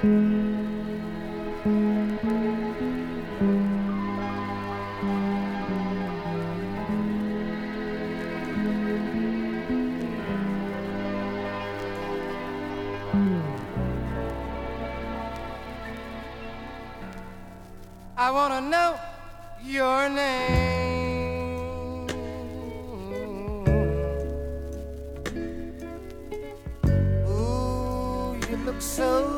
I wanna know your name. Ooh, you look so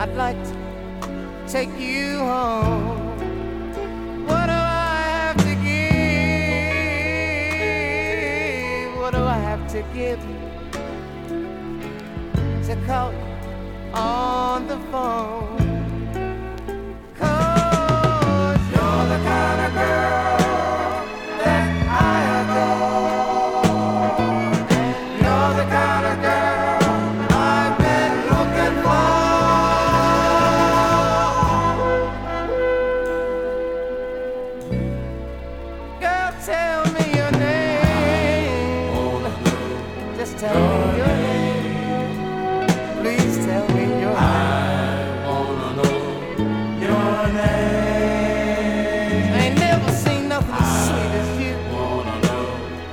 I'd like to take you home. What do I have to give? What do I have to give to call on the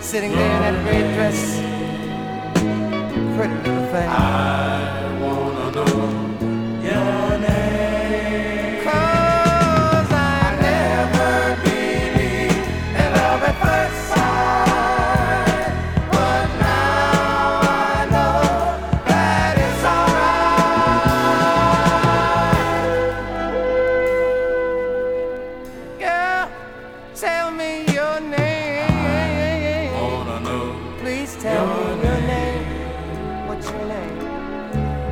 Sitting there in that red dress. Pretty little thing. Cause me your name. I wanna know. Please tell me your name. What's your name?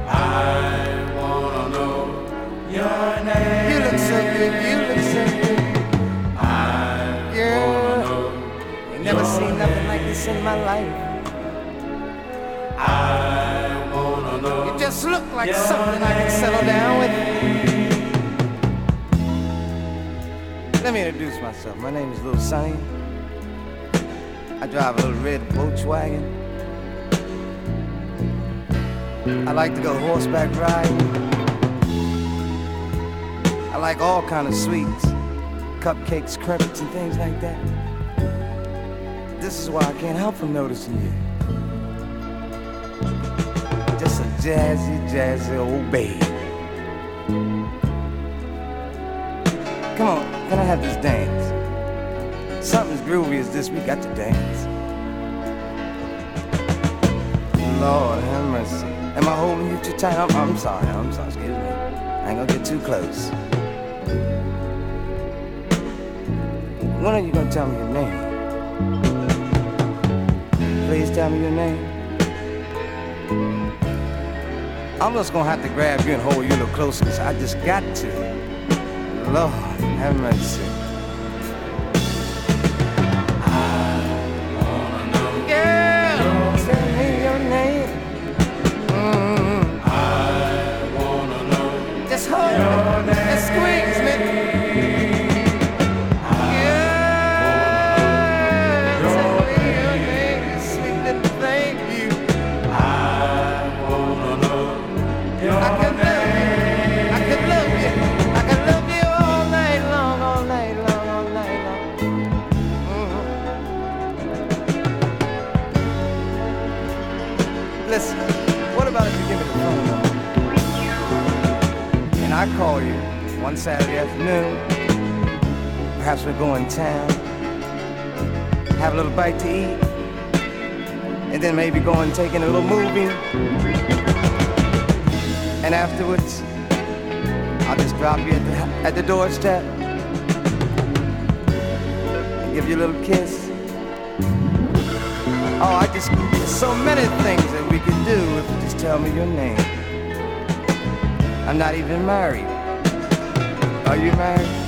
I wanna know your name. You look so good, you look so good. Girl, ain't never seen nothing like this in my life. I wanna know. You just look like something I can settle down with. Let me introduce myself. My name is Little Sonny. I drive a little red Volkswagen. I like to go horseback riding. I like all kind of sweets, cupcakes, crepes, and things like that. This is why I can't help from noticing you. Just a jazzy, jazzy old babe. Come on, can I have this dance? Something as groovy as this, we got to dance. Lord have mercy. Am I holding you too tight? I'm, I'm sorry, I'm sorry, excuse me. I ain't gonna get too close. When are you gonna tell me your name? Please tell me your name. I'm just gonna have to grab you and hold you a little closer, I just got to. Lord, have mercy. Listen, what about if you give me the phone number? And I call you one Saturday afternoon. Perhaps we'll go in town, have a little bite to eat, and then maybe go and take in a little movie. And afterwards, I'll just drop you at the, at the doorstep give you a little kiss? Oh, I just, there's so many things that we could do if you just tell me your name. I'm not even married. Are you married?